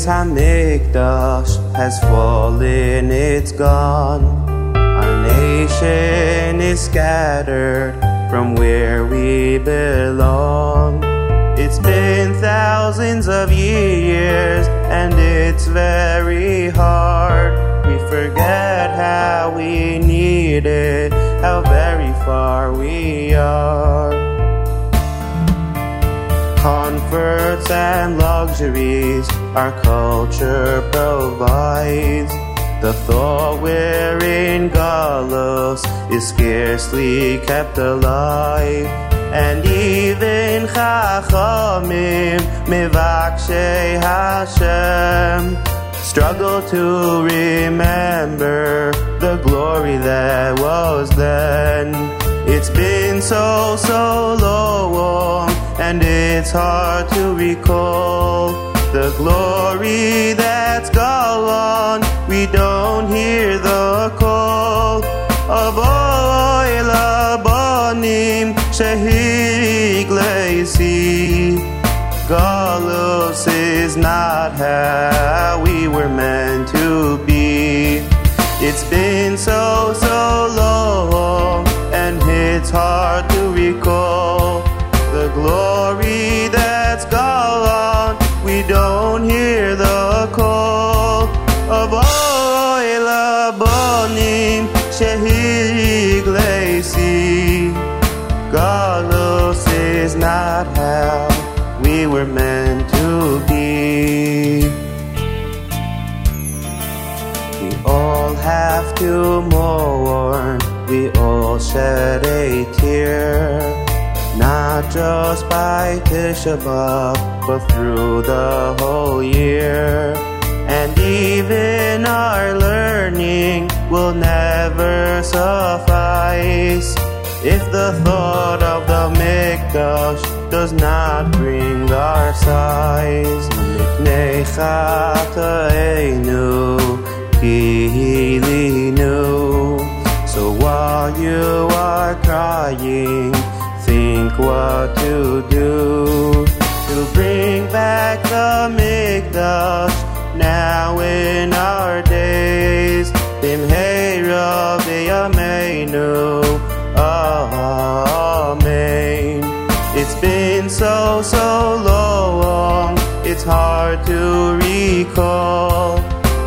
Beis Hamikdash has fallen, it's gone. Our nation is scattered from where we belong. It's been thousands of years and it's very hard. We forget how we need it, how very far we are. Comforts and luxuries our culture provides. The thought we're in Galus is scarcely kept alive. And even Chachamim, Mivakshe Hashem, struggle to remember the glory that was then. It's been so, so long, and it's hard to recall the glory that's gone. We don't hear the call of Oila Banim Shehiglesi. Galus is not how we were meant to be. It's been so Galus is not how we were meant to be. We all have to mourn, we all shed a tear. Not just by Tisha B'Av, but through the whole year. And even our learning will never suffice if the thought does not bring our sighs. Mipnei chataenu so, so long, it's hard to recall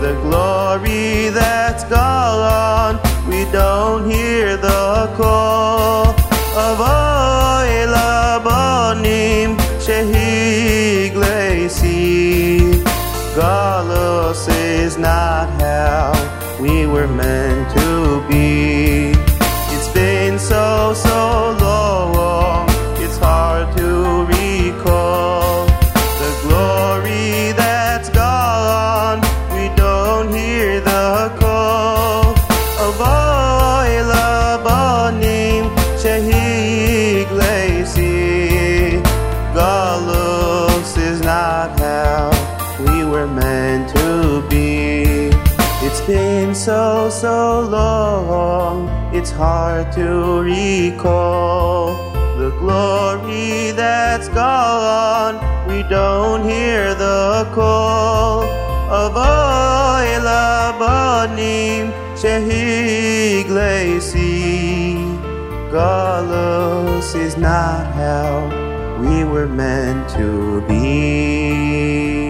the glory that's gone. We don't hear the call of Oila Bonim Shehiglesi. Galus is not how we were meant so, so long, it's hard to recall the glory that's gone. We don't hear the call of Oila Banim Shehiglesi. Galus is not how we were meant to be.